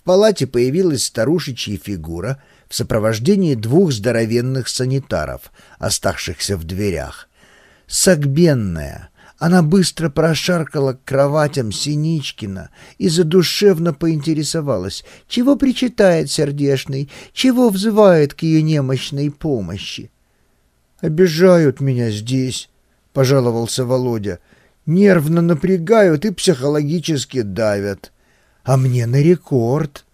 в палате появилась старушечья фигура в сопровождении двух здоровенных санитаров, оставшихся в дверях. Согбенная, она быстро прошаркала к кроватям Синичкина и задушевно поинтересовалась, чего причитает сердешный, чего взывает к ее немощной помощи. «Обижают меня здесь», — пожаловался Володя. «Нервно напрягают и психологически давят. А мне на рекорд».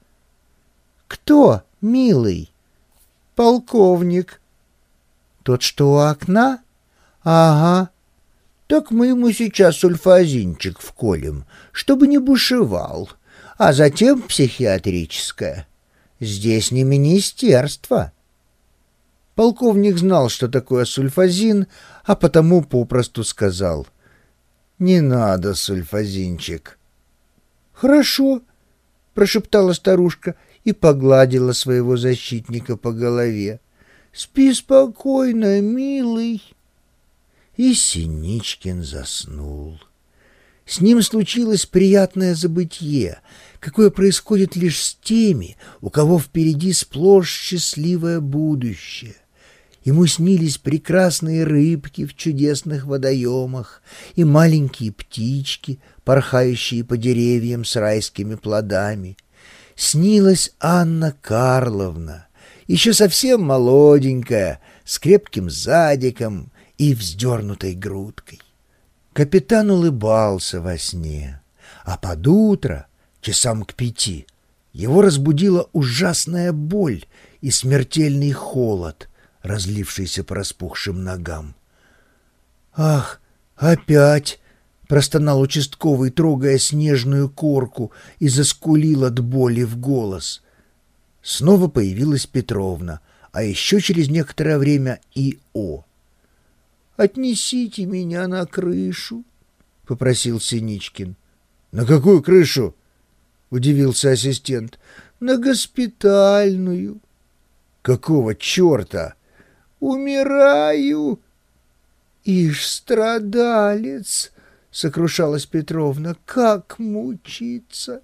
«Кто, милый?» «Полковник». «Тот, что у окна?» «Ага». «Так мы ему сейчас сульфазинчик вколем, чтобы не бушевал, а затем психиатрическое. Здесь не министерство». Полковник знал, что такое сульфазин, а потому попросту сказал. «Не надо, сульфазинчик». «Хорошо», — прошептала старушка и погладила своего защитника по голове. «Спи спокойно, милый». И Синичкин заснул. С ним случилось приятное забытье, какое происходит лишь с теми, у кого впереди сплошь счастливое будущее. Ему снились прекрасные рыбки в чудесных водоемах и маленькие птички, порхающие по деревьям с райскими плодами. Снилась Анна Карловна, еще совсем молоденькая, с крепким задиком и вздернутой грудкой. Капитан улыбался во сне, а под утро, часам к пяти, его разбудила ужасная боль и смертельный холод — разлившийся по распухшим ногам. «Ах, опять!» — простонал участковый, трогая снежную корку, и заскулил от боли в голос. Снова появилась Петровна, а еще через некоторое время и О. «Отнесите меня на крышу», — попросил Синичкин. «На какую крышу?» — удивился ассистент. «На госпитальную». «Какого черта?» Умираю!» «Ишь, страдалец!» — сокрушалась Петровна. «Как мучиться!»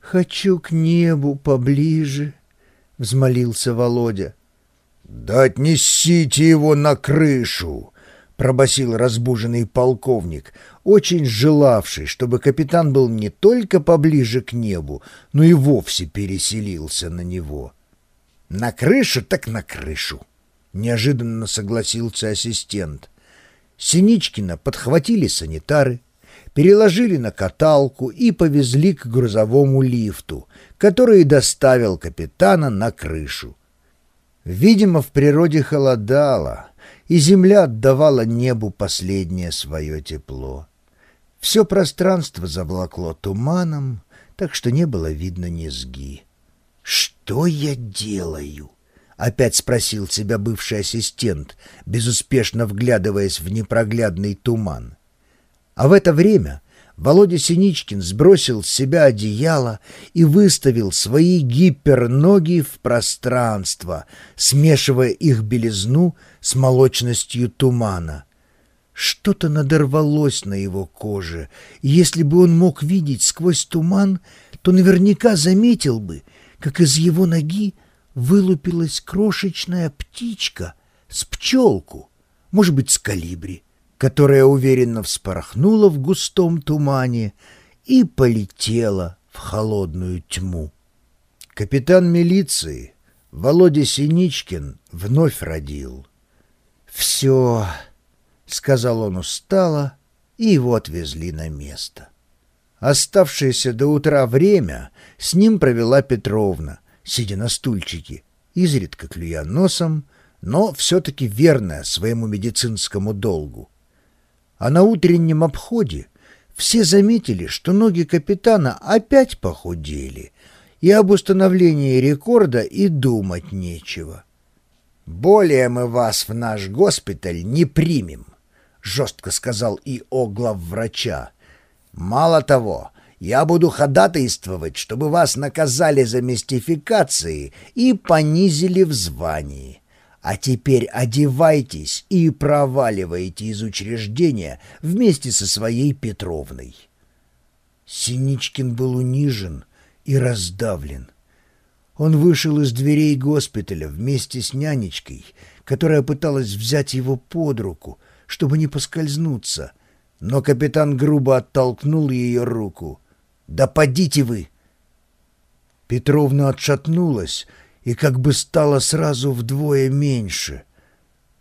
«Хочу к небу поближе!» — взмолился Володя. «Да отнесите его на крышу!» — пробасил разбуженный полковник, очень желавший, чтобы капитан был не только поближе к небу, но и вовсе переселился на него. «На крышу так на крышу!» — неожиданно согласился ассистент. Синичкина подхватили санитары, переложили на каталку и повезли к грузовому лифту, который доставил капитана на крышу. Видимо, в природе холодало, и земля отдавала небу последнее свое тепло. Все пространство заволокло туманом, так что не было видно низги. «Что я делаю?» Опять спросил себя бывший ассистент, безуспешно вглядываясь в непроглядный туман. А в это время Володя Синичкин сбросил с себя одеяло и выставил свои гиперноги в пространство, смешивая их белизну с молочностью тумана. Что-то надорвалось на его коже, и если бы он мог видеть сквозь туман, то наверняка заметил бы, как из его ноги вылупилась крошечная птичка с пчелку, может быть, с калибри, которая уверенно вспорохнула в густом тумане и полетела в холодную тьму. Капитан милиции Володя Синичкин вновь родил. «Все», — сказал он устало, и его отвезли на место. Оставшееся до утра время с ним провела Петровна — сидя на стульчике, изредка клюя носом, но все-таки верная своему медицинскому долгу. А на утреннем обходе все заметили, что ноги капитана опять похудели, и об установлении рекорда и думать нечего. «Более мы вас в наш госпиталь не примем», — жестко сказал ИО главврача. «Мало того, я буду ходатайствовать, чтобы вас наказали за мистификации и понизили в звании. А теперь одевайтесь и проваливайте из учреждения вместе со своей Петровной». Синичкин был унижен и раздавлен. Он вышел из дверей госпиталя вместе с нянечкой, которая пыталась взять его под руку, чтобы не поскользнуться, но капитан грубо оттолкнул ее руку. «Да подите вы!» Петровна отшатнулась и как бы стала сразу вдвое меньше.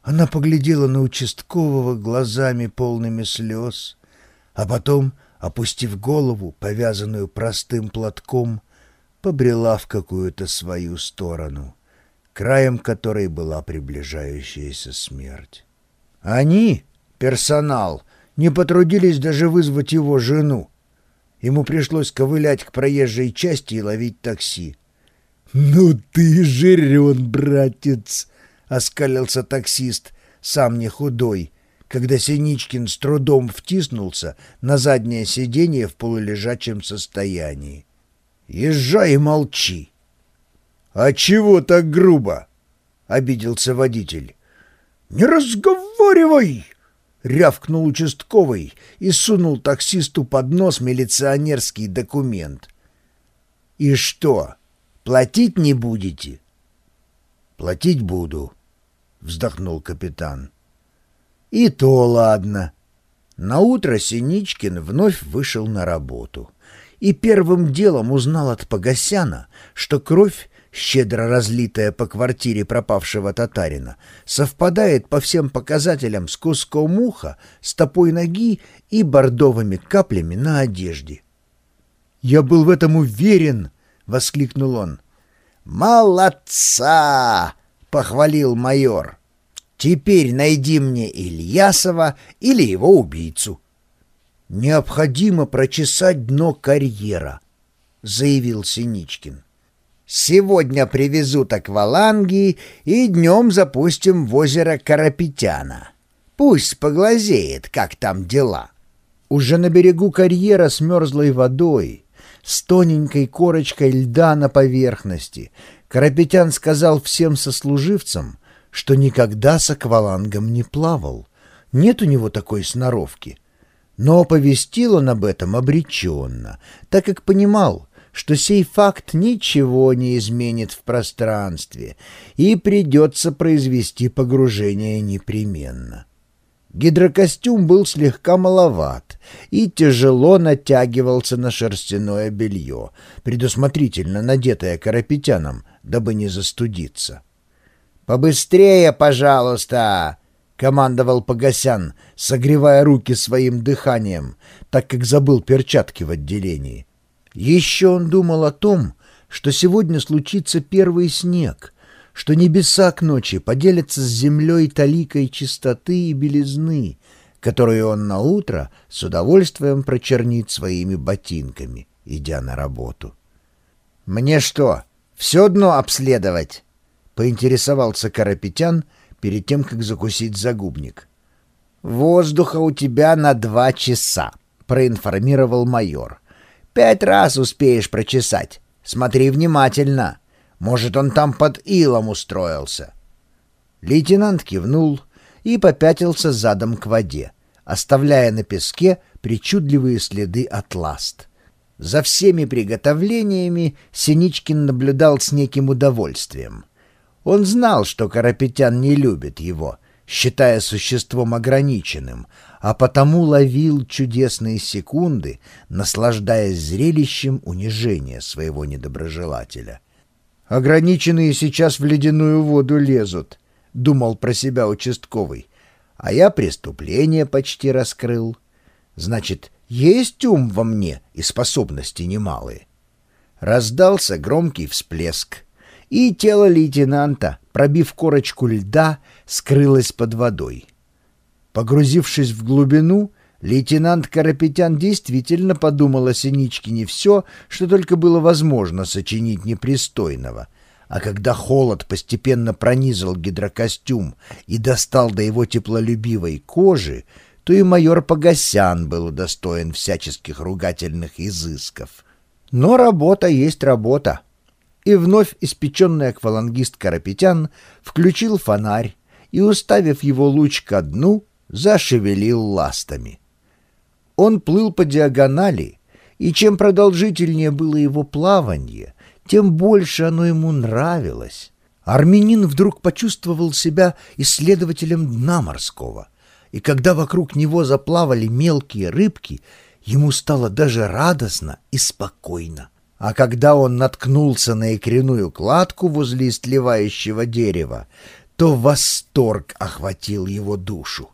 Она поглядела на участкового глазами полными слез, а потом, опустив голову, повязанную простым платком, побрела в какую-то свою сторону, краем которой была приближающаяся смерть. Они, персонал, не потрудились даже вызвать его жену. Ему пришлось ковылять к проезжей части и ловить такси. «Ну ты жирен, братец!» — оскалился таксист, сам не худой, когда Синичкин с трудом втиснулся на заднее сиденье в полулежачем состоянии. «Езжай и молчи!» «А чего так грубо?» — обиделся водитель. «Не разговаривай!» — рявкнул участковый и сунул таксисту под нос милиционерский документ. «И что, платить не будете?» «Платить буду», — вздохнул капитан. «И то ладно». Наутро Синичкин вновь вышел на работу и первым делом узнал от Погосяна, что кровь, щедро разлитая по квартире пропавшего татарина, совпадает по всем показателям с куском уха, стопой ноги и бордовыми каплями на одежде. «Я был в этом уверен!» — воскликнул он. «Молодца!» — похвалил майор. «Теперь найди мне Ильясова или его убийцу». «Необходимо прочесать дно карьера», — заявил Синичкин. «Сегодня привезут акваланги и днем запустим в озеро Карапетяна. Пусть поглазеет, как там дела». Уже на берегу карьера с мерзлой водой, с тоненькой корочкой льда на поверхности, Карапетян сказал всем сослуживцам, что никогда с аквалангом не плавал. Нет у него такой сноровки. Но оповестил он об этом обреченно, так как понимал, что сей факт ничего не изменит в пространстве, и придется произвести погружение непременно. Гидрокостюм был слегка маловат и тяжело натягивался на шерстяное белье, предусмотрительно надетое карапетяном, дабы не застудиться. «Побыстрее, пожалуйста!» — командовал Погосян, согревая руки своим дыханием, так как забыл перчатки в отделении. Еще он думал о том, что сегодня случится первый снег, что небеса к ночи поделятся с землей таликой чистоты и белизны, которую он на утро с удовольствием прочернит своими ботинками, идя на работу. «Мне что, все дно обследовать?» — поинтересовался Карапетян перед тем, как закусить загубник. «Воздуха у тебя на два часа», — проинформировал майор. «Пять раз успеешь прочесать. Смотри внимательно. Может, он там под илом устроился». Лейтенант кивнул и попятился задом к воде, оставляя на песке причудливые следы от ласт. За всеми приготовлениями Синичкин наблюдал с неким удовольствием. Он знал, что Карапетян не любит его, считая существом ограниченным, а потому ловил чудесные секунды, наслаждаясь зрелищем унижения своего недоброжелателя. «Ограниченные сейчас в ледяную воду лезут», — думал про себя участковый, «а я преступление почти раскрыл. Значит, есть ум во мне и способности немалые. Раздался громкий всплеск, и тело лейтенанта, пробив корочку льда, скрылось под водой. Погрузившись в глубину, лейтенант Карапетян действительно подумал о Синичкине все, что только было возможно сочинить непристойного. А когда холод постепенно пронизал гидрокостюм и достал до его теплолюбивой кожи, то и майор Погосян был удостоен всяческих ругательных изысков. Но работа есть работа. И вновь испеченный аквалангист Карапетян включил фонарь и, уставив его луч ко дну, зашевелил ластами. Он плыл по диагонали И чем продолжительнее было его плавание, тем больше оно ему нравилось. Армянин вдруг почувствовал себя исследователем дна морского, и когда вокруг него заплавали мелкие рыбки, ему стало даже радостно и спокойно. А когда он наткнулся на икряную кладку возле истлевающего дерева, то восторг охватил его душу.